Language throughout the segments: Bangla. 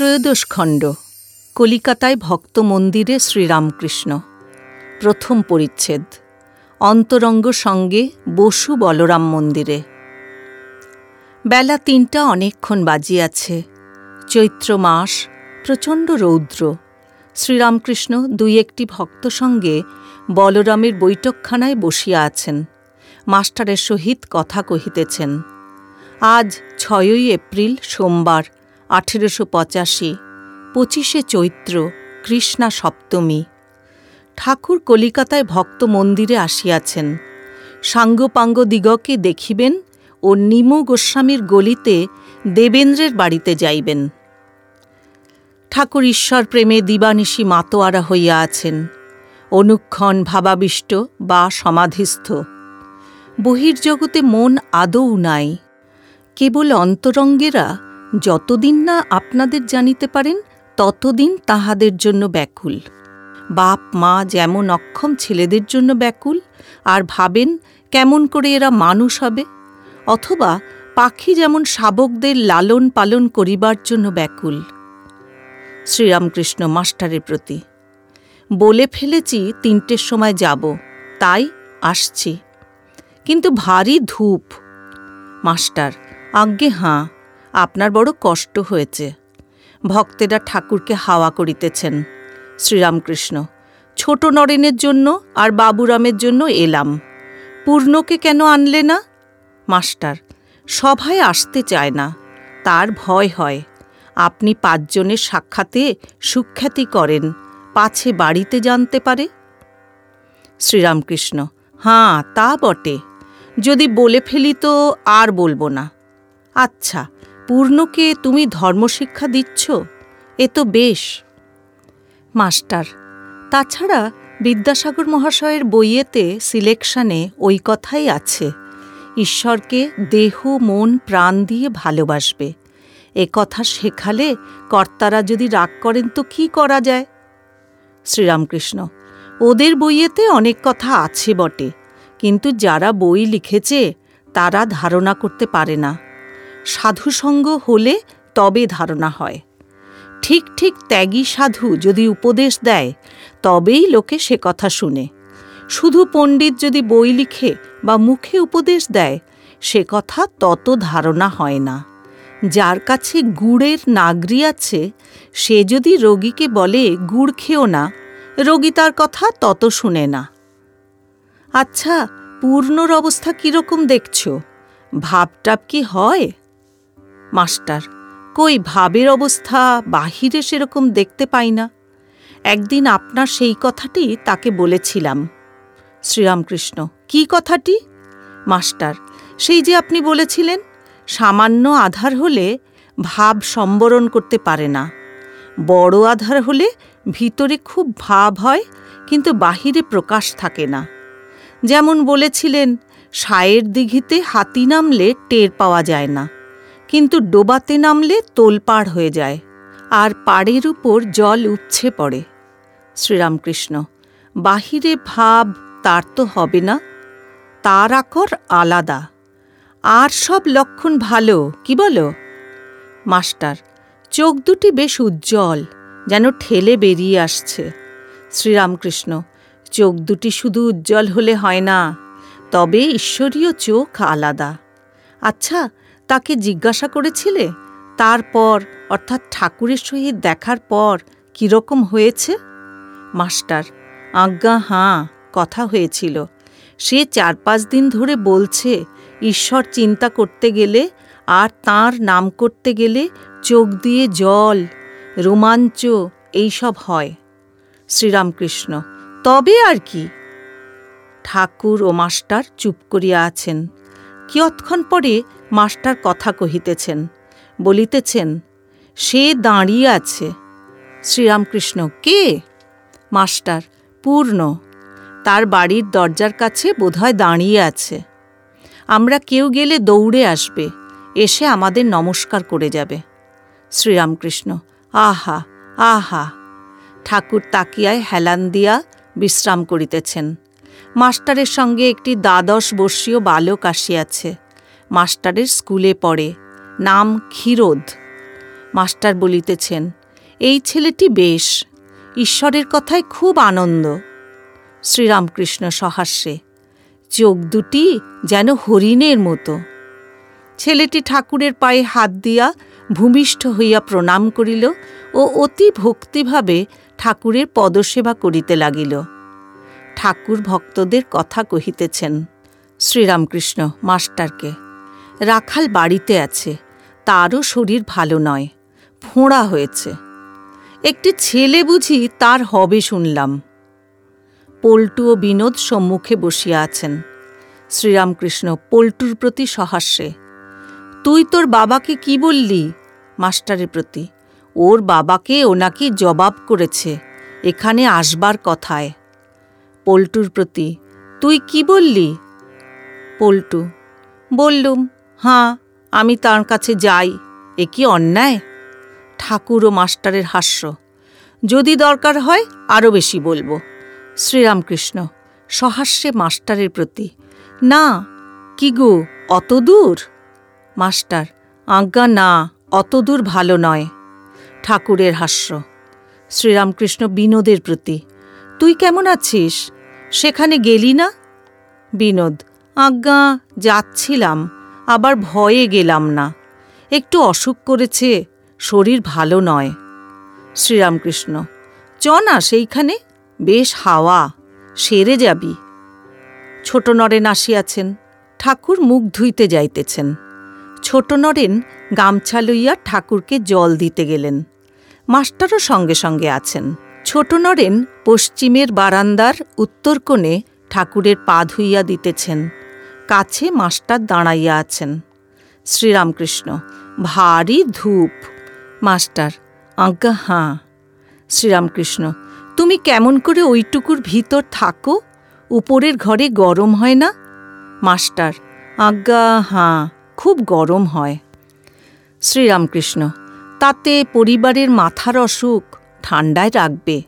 ত্রয়োদশ খণ্ড কলিকাতায় ভক্ত মন্দিরে শ্রীরামকৃষ্ণ। প্রথম পরিচ্ছেদ, অন্তরঙ্গ সঙ্গে বসু বলরাম মন্দিরে। বেলা তিনটা অনেকক্ষণ বাজিয়াছে। চৈত্র মাস, প্রচণ্ড রৌদ্র। শ্রীরামকৃষ্ণ দুই একটি ভক্ত সঙ্গে বলরামের বৈঠকখানায় বসিয়া আছেন। মাস্টারের সহিত কথা কহিতেছেন, আজ ছয়ই এপ্রিল, সোমবার আঠেরোশো পঁচাশি, পঁচিশে চৈত্র, কৃষ্ণা সপ্তমী। ঠাকুর কলিকাতায় ভক্ত মন্দিরে আসিয়াছেন। সাঙ্গপাঙ্গ দিগকে দেখিবেন ও নিমু গোস্বামীর গলিতে দেবেন্দ্রের বাড়িতে যাইবেন। ঠাকুর ঈশ্বর প্রেমে দিবানিশি মাতোয়ারা হইয়া আছেন। অনুক্ষণ ভাবাবিষ্ট বা সমাধিস্থ। বহির্জগতে মন আদৌ নাই। কেবল অন্তরঙ্গেরা যতদিন না আপনাদের জানিতে পারেন, ততদিন তাহাদের জন্য ব্যাকুল। বাপ, মা যেমন অক্ষম ছেলেদের জন্য ব্যাকুল, আর ভাবেন কেমন করে এরা মানুষ হবে, অথবা পাখি যেমন শাবকদের লালন পালন করিবার জন্য ব্যাকুল। শ্রীরামকৃষ্ণ মাস্টারের প্রতি, বলে ফেলেছি তিনটের সময় যাব, তাই আসছি। কিন্তু ভারী ধূপ। মাস্টার, আজ্ঞে হাঁ আপনার বড় কষ্ট হয়েছে। ভক্তেরা ঠাকুরকে হাওয়া করিতেছেন। শ্রীরামকৃষ্ণ, ছোট নরেনের জন্য আর বাবুরামের জন্য এলাম। পূর্ণকে কেন আনলে না? মাস্টার, সভায় আসতে চায় না। তার ভয় হয়। আপনি পাঁচজনের সাক্ষাতে সুখ্যাতি করেন, পাছে বাড়িতে জানতে পারে? শ্রীরামকৃষ্ণ, হাঁ, তা বটে। যদি বলে ফেলি তো আর বলব না। আচ্ছা পূর্ণকে তুমি ধর্মশিক্ষা দিচ্ছ? এ তো বেশ। মাস্টার, তাছাড়া বিদ্যাসাগর মহাশয়ের বইয়েতে সিলেকশনে ওই কথাই আছে। ঈশ্বরকে দেহ, মন, প্রাণ দিয়ে ভালোবাসবে। এ কথা শেখালে কর্তারা যদি রাগ করেন তো কি করা যায়? শ্রীরামকৃষ্ণ, ওদের বইয়েতে অনেক কথা আছে বটে, কিন্তু যারা বই লিখেছে তারা ধারণা করতে পারে না। সাধুসঙ্গ হলে তবে ধারণা হয়। ঠিক ঠিক ত্যাগী সাধু যদি উপদেশ দেয়, তবেই লোকে সে কথা শুনে। শুধু পণ্ডিত যদি বই লিখে বা মুখে উপদেশ দেয়, সে কথা তত ধারণা হয় না। যার কাছে গুড়ের নাগরি আছে, সে যদি রোগীকে বলে, গুড় খেও না, রোগী তার কথা তত শুনে না। আচ্ছা পূর্ণর অবস্থা কীরকম দেখছ? ভাবটাপ কি হয়? মাস্টার, কই ভাবের অবস্থা, বাহিরে সেরকম দেখতে পাই না। একদিন আপনার সেই কথাটি তাকে বলেছিলাম। শ্রীরামকৃষ্ণ, কি কথাটি? মাস্টার, সেই যে আপনি বলেছিলেন, সামান্য আধার হলে ভাব সম্বরণ করতে পারে না। বড় আধার হলে ভিতরে খুব ভাব হয়, কিন্তু বাহিরে প্রকাশ থাকে না। যেমন বলেছিলেন, সায়ের দিঘিতে হাতি নামলে টের পাওয়া যায় না। কিন্তু ডোবাতে নামলে তোলপাড় হয়ে যায়, আর পাড়ের উপর জল উপছে পড়ে। শ্রীরামকৃষ্ণ, বাহিরে ভাব তার তো হবে না, তার আকর আলাদা। আর সব লক্ষণ ভালো, কি বলো? মাস্টার, চোখ দুটি বেশ উজ্জ্বল, যেন ঠেলে বেরিয়ে আসছে। শ্রীরামকৃষ্ণ, চোখ দুটি শুধু উজ্জ্বল হলে হয় না, তবে ঈশ্বরীয় চোখ আলাদা। আচ্ছা তাকে জিজ্ঞাসা করেছিলে? তারপর, অর্থাৎ ঠাকুরের সহিত দেখার পর, কীরকম হয়েছে? মাস্টার, আজ্ঞা, হাঁ, কথা হয়েছিল। সে চার পাঁচ দিন ধরে বলছে, ঈশ্বর চিন্তা করতে গেলে আর তার নাম করতে গেলে চোখ দিয়ে জল, রোমাঞ্চ, এইসব হয়। শ্রীরামকৃষ্ণ, তবে আর কি? ঠাকুর ও মাস্টার চুপ করিয়া আছেন। কিয়ৎক্ষণ পরে মাস্টার কথা কহিতেছেন, বলিতেছেন, সে দাঁড়িয়ে আছে। শ্রীরামকৃষ্ণ কে? মাস্টার, পূর্ণ। তার বাড়ির দরজার কাছে বোধহয় দাঁড়িয়ে আছে। আমরা কেউ গেলে দৌড়ে আসবে, এসে আমাদের নমস্কার করে যাবে। শ্রীরামকৃষ্ণ, আহা আহা। ঠাকুর তাকিয়ায় হেলান দিয়া বিশ্রাম করিতেছেন। মাস্টারের সঙ্গে একটি দ্বাদশ বর্ষীয় বালক আসিয়াছে। মাস্টারের স্কুলে পড়ে, নাম ক্ষীরোদ। মাস্টার বলিতেছেন, এই ছেলেটি বেশ, ঈশ্বরের কথায় খুব আনন্দ। শ্রীরামকৃষ্ণ সহাস্যে, চোখ দুটি যেন হরিণের মতো। ছেলেটি ঠাকুরের পায়ে হাত দিয়া ভূমিষ্ঠ হইয়া প্রণাম করিল ও অতি ভক্তিভাবে ঠাকুরের পদসেবা করিতে লাগিল। ঠাকুর ভক্তদের কথা কহিতেছেন, শ্রীরামকৃষ্ণ, মাস্টারকে রাখাল বাড়িতে আছে। তারও শরীর ভালো নয়। ফোঁড়া হয়েছে। একটি ছেলে বুঝি তার হবে শুনলাম। পল্টু ও বিনোদ সম্মুখে বসিয়া আছেন। শ্রীরামকৃষ্ণ পল্টুর প্রতি সহাস্যে। তুই তোর বাবাকে কি বললি? মাস্টারের প্রতি। ওর বাবাকে ওনাকে জবাব করেছে। এখানে আসবার কথায়। পল্টুর প্রতি। তুই কি বললি? পল্টু। বললুম হাঁ আমি তার কাছে যাই। এ কি অন্যায়? ঠাকুর ও মাস্টারের হাস্য। যদি দরকার হয় আরও বেশি বলব। শ্রীরামকৃষ্ণ, সহাস্যে মাস্টারের প্রতি। না, কি গো, অত দূর? মাস্টার, আজ্ঞা না, অত দূর ভালো নয়। ঠাকুরের হাস্য। শ্রীরামকৃষ্ণ বিনোদের প্রতি। তুই কেমন আছিস? সেখানে গেলি না? বিনোদ, আজ্ঞা, যাচ্ছিলাম। আবার ভয়ে গেলাম না। একটু অসুখ করেছে, শরীর ভালো নয়। শ্রীরামকৃষ্ণ, চ না সেইখানে, বেশ হাওয়া, সেরে যাবি। ছোট নরেন আসিয়াছেন, ঠাকুর মুখ ধুইতে যাইতেছেন। ছোট নরেন গামছা লইয়া ঠাকুরকে জল দিতে গেলেন। মাস্টারও সঙ্গে সঙ্গে আছেন। ছোট নরেন পশ্চিমের বারান্দার উত্তর কোণে ঠাকুরের পা ধুইয়া দিতেছেন। কাছে মাস্টার দাঁড়াইয়া আছেন। শ্রীরামকৃষ্ণ, ভারী ধূপ। মাস্টার, আজ্ঞা, হাঁ। শ্রীরামকৃষ্ণ, তুমি কেমন করে ওইটুকুর ভিতর থাকো? উপরের ঘরে গরম হয় না? মাস্টার, আজ্ঞা, হাঁ, খুব গরম হয়। শ্রীরামকৃষ্ণ, তাতে পরিবারের মাথার অসুখ ঠান্ডায় রাখবে।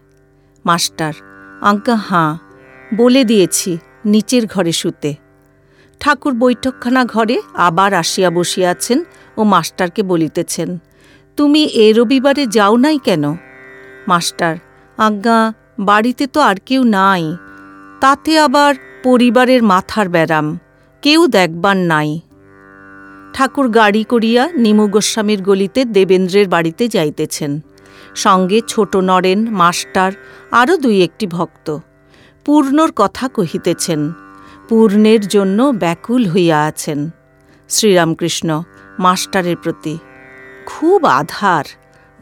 মাস্টার, আজ্ঞা, হাঁ, বলে দিয়েছি, নিচের ঘরে শুতে। ঠাকুর বৈঠকখানা ঘরে আবার আসিয়া বসিয়াছেন ও মাস্টারকে বলিতেছেন, তুমি এ রবিবারে যাও নাই কেন? মাস্টার, আজ্ঞা, বাড়িতে তো আর কেউ নাই। তাতে আবার পরিবারের মাথার ব্যারাম, কেউ দেখবার নাই। ঠাকুর গাড়ি করিয়া নিমু গোস্বামীর গলিতে দেবেন্দ্রের বাড়িতে যাইতেছেন। সঙ্গে ছোট নরেন, মাস্টার, আরও দুই একটি ভক্ত। পূর্ণর কথা কহিতেছেন পূর্ণের জন্য ব্যাকুল হইয়া আছেন। শ্রীরামকৃষ্ণ মাস্টারের প্রতি খুব আধার,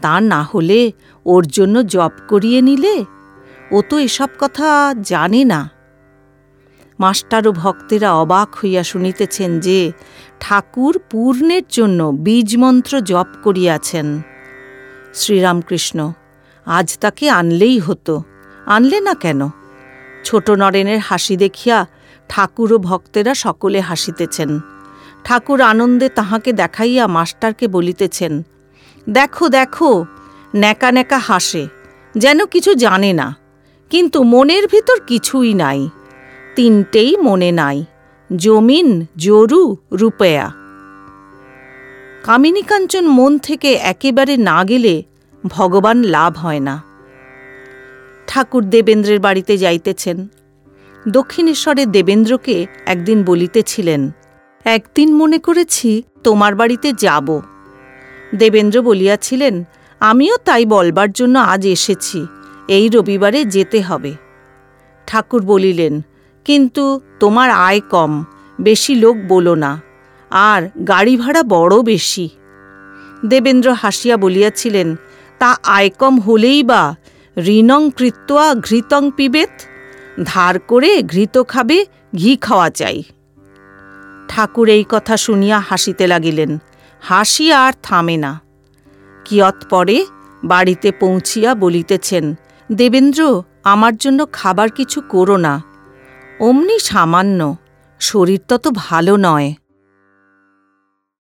তা না হলে ওর জন্য জপ করিয়ে নিলে? ও তো এসব কথা জানে না। মাস্টার ও ভক্তেরা অবাক হইয়া শুনিতেছেন যে ঠাকুর পূর্ণের জন্য বীজমন্ত্র জপ করিয়াছেন। শ্রীরামকৃষ্ণ, আজ তাকে আনলেই হতো। আনলে না কেন? ছোট নরেনের হাসি দেখিয়া ঠাকুর ও ভক্তেরা সকলে হাসিতেছেন। ঠাকুর আনন্দে তাহাকে দেখাইয়া মাস্টারকে বলিতেছেন, দেখো দেখো, ন্যাকা ন্যাকা হাসে, যেন কিছু জানে না, কিন্তু মনের ভিতর কিছুই নাই, তিনটেই মনে নাই, জমিন, জরু, রূপেয়া। কামিনী কাঞ্চন মন থেকে একেবারে না গেলে ভগবান লাভ হয় না। ঠাকুর দেবেন্দ্রের বাড়িতে যাইতেছেন দক্ষিণেশ্বরের দেবেন্দ্রকে একদিন বলিতেছিলেন, একদিন মনে করেছি তোমার বাড়িতে যাব। দেবেন্দ্র বলিয়াছিলেন, আমিও তাই বলবার জন্য আজ এসেছি, এই রবিবারে যেতে হবে। ঠাকুর বলিলেন, কিন্তু তোমার আয় কম, বেশি লোক বলো না, আর গাড়ি ভাড়া বড় বেশি। দেবেন্দ্র হাসিয়া বলিয়াছিলেন, তা আয় কম হলেই বা, ঋণং কৃত্বা ঘৃতং পিবেত? ধার করে ঘৃত খাবে, ঘি খাওয়া চাই। ঠাকুর এই কথা শুনিয়া হাসিতে লাগিলেন। হাসি আর থামে না। কিয়ৎ পরে বাড়িতে পৌঁছিয়া বলিতেছেন, দেবেন্দ্র, আমার জন্য খাবার কিছু করো না। অমনি সামান্য, শরীরটা তো ভালো নয়।